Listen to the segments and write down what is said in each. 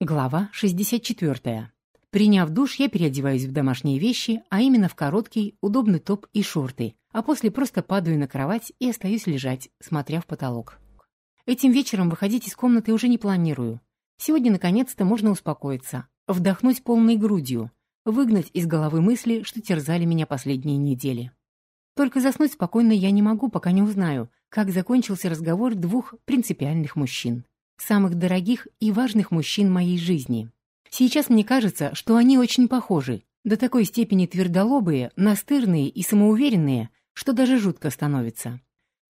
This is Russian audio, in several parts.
Глава 64. Приняв душ, я переодеваюсь в домашние вещи, а именно в короткий, удобный топ и шорты, а после просто падаю на кровать и остаюсь лежать, смотря в потолок. Этим вечером выходить из комнаты уже не планирую. Сегодня, наконец-то, можно успокоиться, вдохнуть полной грудью, выгнать из головы мысли, что терзали меня последние недели. Только заснуть спокойно я не могу, пока не узнаю, как закончился разговор двух принципиальных мужчин самых дорогих и важных мужчин моей жизни. Сейчас мне кажется, что они очень похожи, до такой степени твердолобые, настырные и самоуверенные, что даже жутко становится.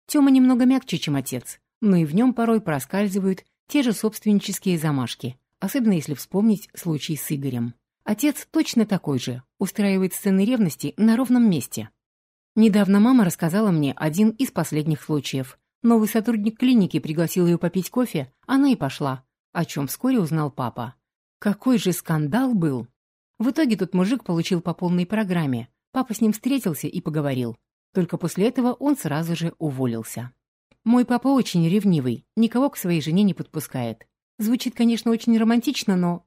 Тёма немного мягче, чем отец, но и в нем порой проскальзывают те же собственнические замашки, особенно если вспомнить случай с Игорем. Отец точно такой же, устраивает сцены ревности на ровном месте. Недавно мама рассказала мне один из последних случаев, Новый сотрудник клиники пригласил ее попить кофе, она и пошла, о чем вскоре узнал папа. Какой же скандал был! В итоге тот мужик получил по полной программе. Папа с ним встретился и поговорил. Только после этого он сразу же уволился. Мой папа очень ревнивый, никого к своей жене не подпускает. Звучит, конечно, очень романтично, но...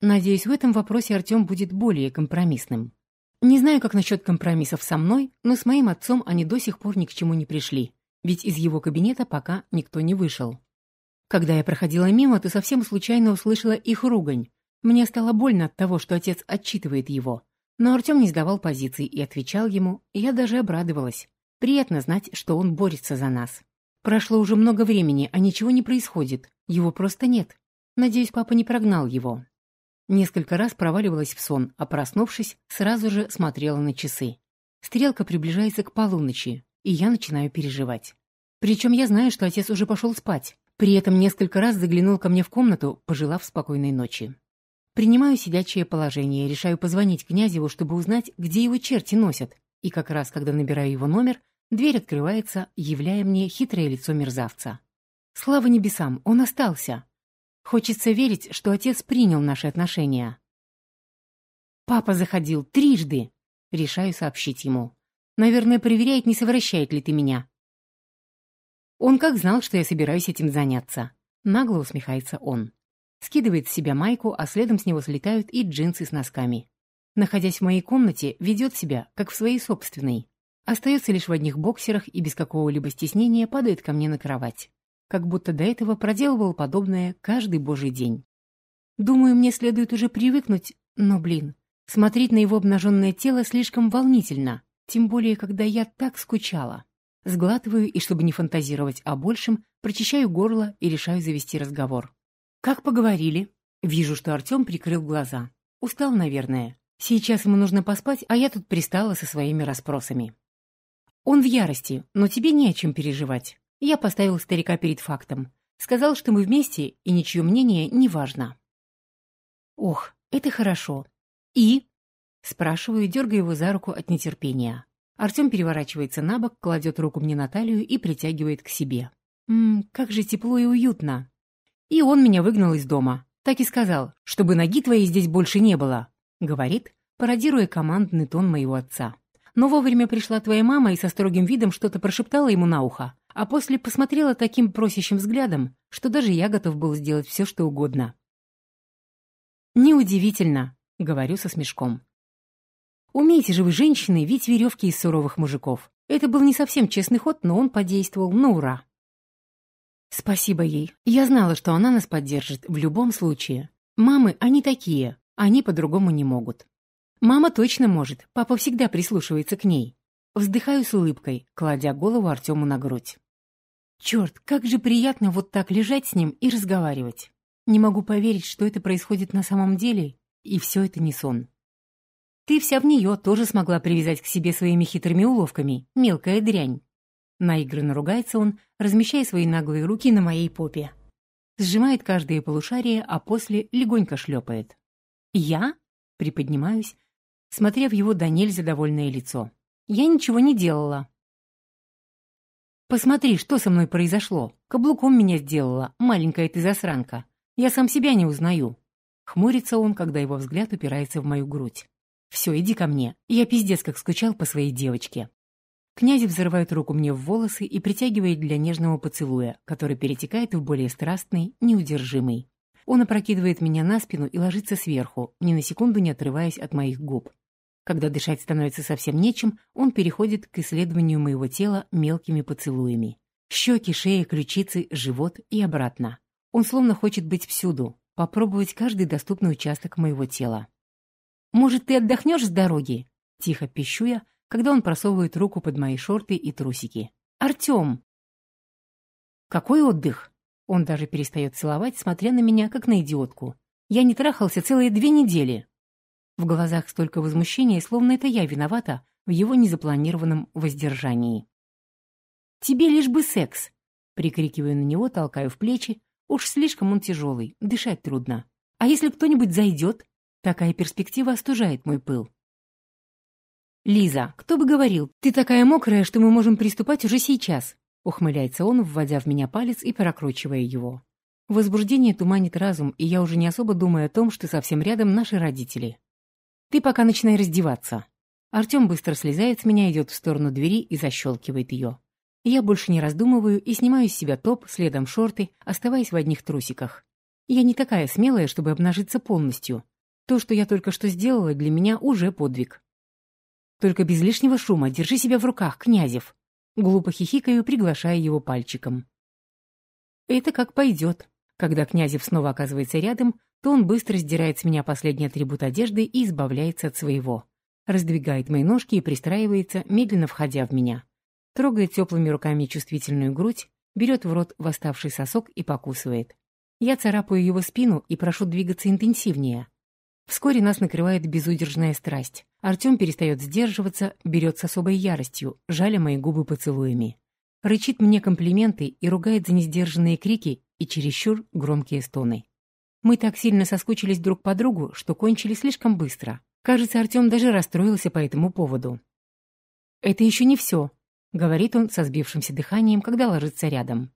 Надеюсь, в этом вопросе Артем будет более компромиссным. Не знаю, как насчет компромиссов со мной, но с моим отцом они до сих пор ни к чему не пришли ведь из его кабинета пока никто не вышел. Когда я проходила мимо, то совсем случайно услышала их ругань. Мне стало больно от того, что отец отчитывает его. Но Артем не сдавал позиций и отвечал ему, и я даже обрадовалась. Приятно знать, что он борется за нас. Прошло уже много времени, а ничего не происходит. Его просто нет. Надеюсь, папа не прогнал его. Несколько раз проваливалась в сон, а проснувшись, сразу же смотрела на часы. Стрелка приближается к полуночи и я начинаю переживать. Причем я знаю, что отец уже пошел спать. При этом несколько раз заглянул ко мне в комнату, пожелав спокойной ночи. Принимаю сидячее положение, решаю позвонить князеву, чтобы узнать, где его черти носят. И как раз, когда набираю его номер, дверь открывается, являя мне хитрое лицо мерзавца. Слава небесам, он остался. Хочется верить, что отец принял наши отношения. Папа заходил трижды. Решаю сообщить ему. Наверное, проверяет, не совращает ли ты меня. Он как знал, что я собираюсь этим заняться. Нагло усмехается он. Скидывает с себя майку, а следом с него слетают и джинсы с носками. Находясь в моей комнате, ведет себя, как в своей собственной. Остается лишь в одних боксерах и без какого-либо стеснения падает ко мне на кровать. Как будто до этого проделывал подобное каждый божий день. Думаю, мне следует уже привыкнуть, но, блин, смотреть на его обнаженное тело слишком волнительно. Тем более, когда я так скучала. Сглатываю и, чтобы не фантазировать о большем, прочищаю горло и решаю завести разговор. Как поговорили? Вижу, что Артем прикрыл глаза. Устал, наверное. Сейчас ему нужно поспать, а я тут пристала со своими расспросами. Он в ярости, но тебе не о чем переживать. Я поставил старика перед фактом. Сказал, что мы вместе, и ничье мнение не важно. Ох, это хорошо. И? Спрашиваю, дергая его за руку от нетерпения. Артем переворачивается на бок, кладет руку мне на талию и притягивает к себе. Ммм, как же тепло и уютно. И он меня выгнал из дома. Так и сказал, чтобы ноги твоей здесь больше не было. Говорит, пародируя командный тон моего отца. Но вовремя пришла твоя мама и со строгим видом что-то прошептала ему на ухо, а после посмотрела таким просящим взглядом, что даже я готов был сделать все, что угодно. «Неудивительно», — говорю со смешком. Умеете же вы, женщины, ведь веревки из суровых мужиков. Это был не совсем честный ход, но он подействовал на ура. Спасибо ей. Я знала, что она нас поддержит в любом случае. Мамы, они такие. Они по-другому не могут. Мама точно может. Папа всегда прислушивается к ней. Вздыхаю с улыбкой, кладя голову Артему на грудь. Черт, как же приятно вот так лежать с ним и разговаривать. Не могу поверить, что это происходит на самом деле, и все это не сон. Ты вся в нее тоже смогла привязать к себе своими хитрыми уловками, мелкая дрянь. Наигранно ругается он, размещая свои наглые руки на моей попе. Сжимает каждое полушарие, а после легонько шлепает. «Я?» — приподнимаюсь, смотря в его до нельзя довольное лицо. «Я ничего не делала». «Посмотри, что со мной произошло. Каблуком меня сделала, маленькая ты засранка. Я сам себя не узнаю». Хмурится он, когда его взгляд упирается в мою грудь. «Все, иди ко мне. Я пиздец как скучал по своей девочке». Князь взрывает руку мне в волосы и притягивает для нежного поцелуя, который перетекает в более страстный, неудержимый. он опрокидывает меня на спину и ложится сверху, ни на секунду не отрываясь от моих губ. Когда дышать становится совсем нечем, он переходит к исследованию моего тела мелкими поцелуями. Щеки, шея, ключицы, живот и обратно. Он словно хочет быть всюду, попробовать каждый доступный участок моего тела. «Может, ты отдохнешь с дороги?» Тихо пищу я, когда он просовывает руку под мои шорты и трусики. «Артем!» «Какой отдых?» Он даже перестает целовать, смотря на меня, как на идиотку. «Я не трахался целые две недели!» В глазах столько возмущения, словно это я виновата в его незапланированном воздержании. «Тебе лишь бы секс!» Прикрикиваю на него, толкаю в плечи. Уж слишком он тяжелый, дышать трудно. «А если кто-нибудь зайдет?» Такая перспектива остужает мой пыл. «Лиза, кто бы говорил, ты такая мокрая, что мы можем приступать уже сейчас», ухмыляется он, вводя в меня палец и прокручивая его. Возбуждение туманит разум, и я уже не особо думаю о том, что совсем рядом наши родители. «Ты пока начинай раздеваться». Артем быстро слезает с меня, идет в сторону двери и защелкивает ее. Я больше не раздумываю и снимаю с себя топ, следом шорты, оставаясь в одних трусиках. Я не такая смелая, чтобы обнажиться полностью. То, что я только что сделала, для меня уже подвиг. Только без лишнего шума, держи себя в руках, Князев. Глупо хихикаю, приглашая его пальчиком. Это как пойдет. Когда Князев снова оказывается рядом, то он быстро сдирает с меня последний атрибут одежды и избавляется от своего. Раздвигает мои ножки и пристраивается, медленно входя в меня. Трогает теплыми руками чувствительную грудь, берет в рот восставший сосок и покусывает. Я царапаю его спину и прошу двигаться интенсивнее. Вскоре нас накрывает безудержная страсть. Артем перестает сдерживаться, берет с особой яростью, жаля мои губы поцелуями. Рычит мне комплименты и ругает за несдержанные крики и чересчур громкие стоны. Мы так сильно соскучились друг по другу, что кончили слишком быстро. Кажется, Артем даже расстроился по этому поводу. «Это еще не все», — говорит он со сбившимся дыханием, когда ложится рядом.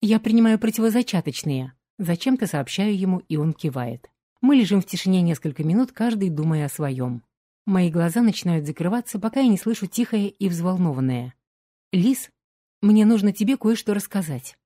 «Я принимаю противозачаточные». Зачем-то сообщаю ему, и он кивает. Мы лежим в тишине несколько минут, каждый думая о своем. Мои глаза начинают закрываться, пока я не слышу тихое и взволнованное. «Лис, мне нужно тебе кое-что рассказать».